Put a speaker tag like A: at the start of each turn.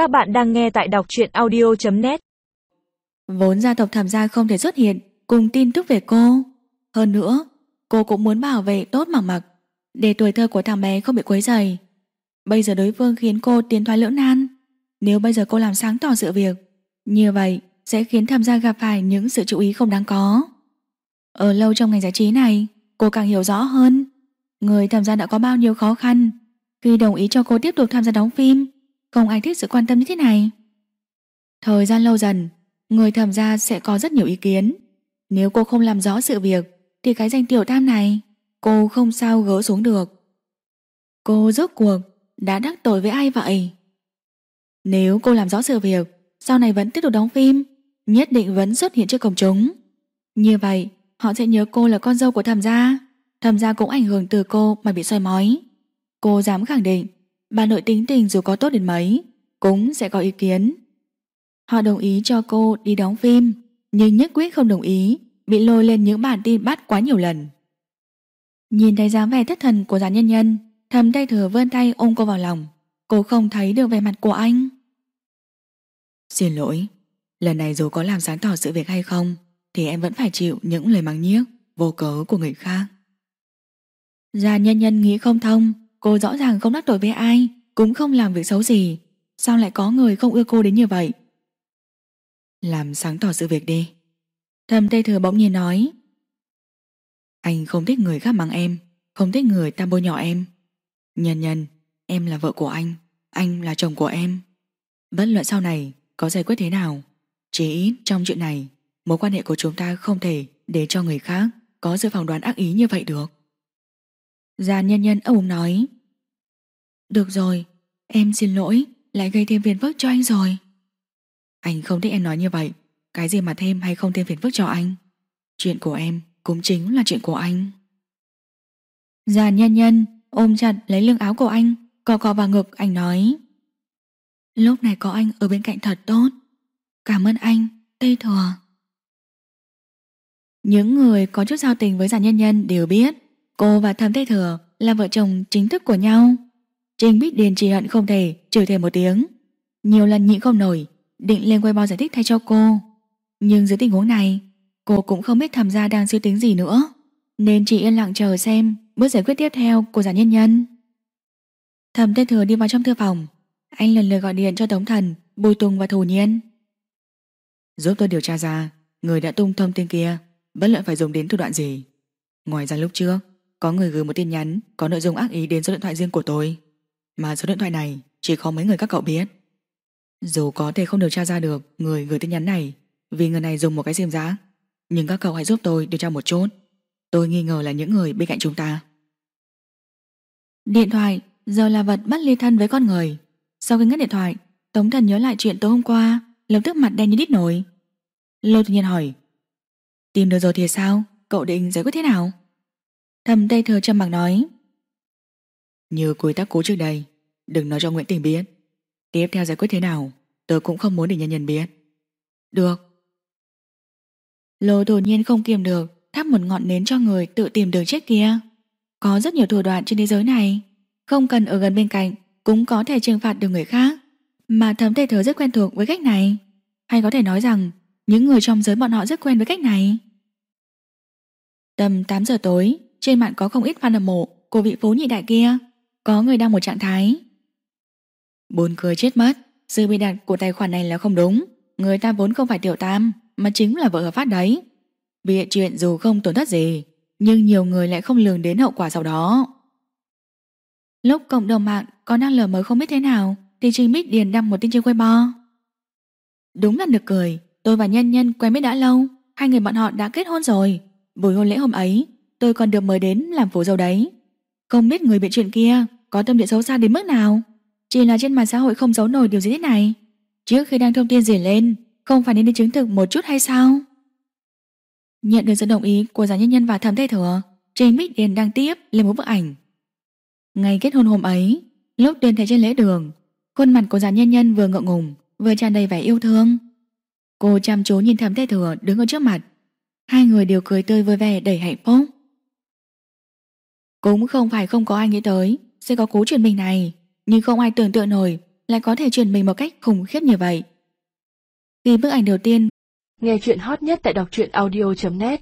A: Các bạn đang nghe tại đọc truyện audio.net
B: Vốn gia tộc thẩm gia không thể xuất hiện cùng tin tức về cô. Hơn nữa, cô cũng muốn bảo vệ tốt mặc mặc để tuổi thơ của thằng bé không bị quấy rầy. Bây giờ đối phương khiến cô tiến thoái lưỡng nan. Nếu bây giờ cô làm sáng tỏ sự việc, như vậy sẽ khiến thẩm gia gặp phải những sự chú ý không đáng có. Ở lâu trong ngành giải trí này, cô càng hiểu rõ hơn người thẩm gia đã có bao nhiêu khó khăn khi đồng ý cho cô tiếp tục tham gia đóng phim. Không ai thích sự quan tâm như thế này. Thời gian lâu dần, người thẩm gia sẽ có rất nhiều ý kiến. Nếu cô không làm rõ sự việc, thì cái danh tiểu tam này, cô không sao gỡ xuống được. Cô rốt cuộc đã đắc tội với ai vậy? Nếu cô làm rõ sự việc, sau này vẫn tiếp tục đóng phim, nhất định vẫn xuất hiện trước công chúng. Như vậy, họ sẽ nhớ cô là con dâu của thẩm gia. Thẩm gia cũng ảnh hưởng từ cô mà bị soi mói. Cô dám khẳng định, bà nội tính tình dù có tốt đến mấy, cũng sẽ có ý kiến. Họ đồng ý cho cô đi đóng phim, nhưng nhất quyết không đồng ý, bị lôi lên những bản tin bắt quá nhiều lần. Nhìn thấy dáng vẻ thất thần của gián nhân nhân, thầm tay thừa vươn tay ôm cô vào lòng. Cô không thấy được vẻ mặt của anh. Xin lỗi, lần này dù có làm sáng tỏ sự việc hay không, thì em vẫn phải chịu những lời mắng nhiếc, vô cớ của người khác. Già nhân nhân nghĩ không thông, cô rõ ràng không đắc tội với ai, cũng không làm việc xấu gì. Sao lại có người không ưa cô đến như vậy? Làm sáng tỏ sự việc đi. Thầm Tây Thừa bỗng nhiên nói. Anh không thích người khác mắng em, không thích người ta bôi nhỏ em. Nhân nhân, em là vợ của anh, anh là chồng của em. Bất luận sau này có giải quyết thế nào, chỉ ít trong chuyện này, mối quan hệ của chúng ta không thể để cho người khác có sự phỏng đoán ác ý như vậy được. Già nhân nhân ông nói Được rồi, em xin lỗi, lại gây thêm phiền phức cho anh rồi. Anh không thích em nói như vậy, cái gì mà thêm hay không thêm phiền phức cho anh. Chuyện của em cũng chính là chuyện của anh. Già nhân nhân ôm chặt lấy lưng áo của anh, cò cò vào ngực anh nói. Lúc này có anh ở bên cạnh thật tốt. Cảm ơn anh, Tây Thừa. Những người có chút giao tình với già nhân nhân đều biết cô và Thẩm Tây Thừa là vợ chồng chính thức của nhau. Trình Bích Điền chỉ hận không thể chửi thêm một tiếng. Nhiều lần nhịn không nổi, định lên quay bao giải thích thay cho cô. Nhưng dưới tình huống này, cô cũng không biết thẩm gia đang suy tính gì nữa, nên chỉ yên lặng chờ xem bước giải quyết tiếp theo của giả nhân nhân. Thẩm Tây Thừa đi vào trong thư phòng, anh lần lượt gọi điện cho Tống Thần, Bùi Tùng và Thủ Nhiên. Giúp tôi điều tra ra người đã tung thông tin kia, bất luận phải dùng đến thủ đoạn gì. Ngoài ra lúc trước, có người gửi một tin nhắn có nội dung ác ý đến số điện thoại riêng của tôi. Mà số điện thoại này chỉ có mấy người các cậu biết. Dù có thể không điều tra ra được người gửi tin nhắn này vì người này dùng một cái sim giá, nhưng các cậu hãy giúp tôi điều tra một chút. Tôi nghi ngờ là những người bên cạnh chúng ta. Điện thoại giờ là vật bắt ly thân với con người. Sau khi ngắt điện thoại, Tống Thần nhớ lại chuyện tối hôm qua, lập tức mặt đen như đít nổi. Lô tự nhiên hỏi Tìm được rồi thì sao? Cậu định giải quyết thế nào? Thầm Tây Thừa trầm mặc nói. Như quy tắc cũ trước đây Đừng nói cho Nguyễn Tình biết. Tiếp theo giải quyết thế nào Tớ cũng không muốn để nhân nhân biết. Được. Lô đột nhiên không kiềm được Thắp một ngọn nến cho người tự tìm đường chết kia. Có rất nhiều thủ đoạn trên thế giới này. Không cần ở gần bên cạnh Cũng có thể trừng phạt được người khác. Mà thấm tây thừa rất quen thuộc với cách này. Hay có thể nói rằng Những người trong giới bọn họ rất quen với cách này. Tầm 8 giờ tối trên mạng có không ít fan hâm mộ của vị phố nhị đại kia. Có người đang một trạng thái. Buồn cười chết mất, sự bị đặt của tài khoản này là không đúng. Người ta vốn không phải tiểu tam, mà chính là vợ hợp pháp đấy. Bịa chuyện dù không tổn thất gì, nhưng nhiều người lại không lường đến hậu quả sau đó. Lúc cộng đồng mạng còn đang lờ mờ không biết thế nào, thì Trình Bích Điền đăng một tin trên Weibo. Đúng là được cười, tôi và Nhân Nhân quen biết đã lâu, hai người bọn họ đã kết hôn rồi. Buổi hôn lễ hôm ấy, tôi còn được mời đến làm phổ dâu đấy. Không biết người bị chuyện kia có tâm địa xấu xa đến mức nào. Chỉ là trên mạng xã hội không giấu nổi điều gì thế này. Trước khi đăng thông tin gì lên, không phải nên đi chứng thực một chút hay sao? Nhận được sự đồng ý của giáo nhân nhân và thẩm thế thừa, Trình Bích Điền đăng tiếp lên một bức ảnh. Ngày kết hôn hôm ấy, lúc tuyên thệ trên lễ đường, khuôn mặt của giáo nhân nhân vừa ngượng ngùng, vừa tràn đầy vẻ yêu thương. Cô chăm chú nhìn thẩm thế thừa đứng ở trước mặt. Hai người đều cười tươi vui vẻ đầy hạnh phúc. Cũng không phải không có ai nghĩ tới Sẽ có cú chuyển mình này, Nhưng không ai tưởng tượng nổi lại có thể chuyển mình một cách khủng khiếp như vậy. Khi bức ảnh đầu tiên
A: Nghe chuyện hot nhất tại đọc truyện audio.net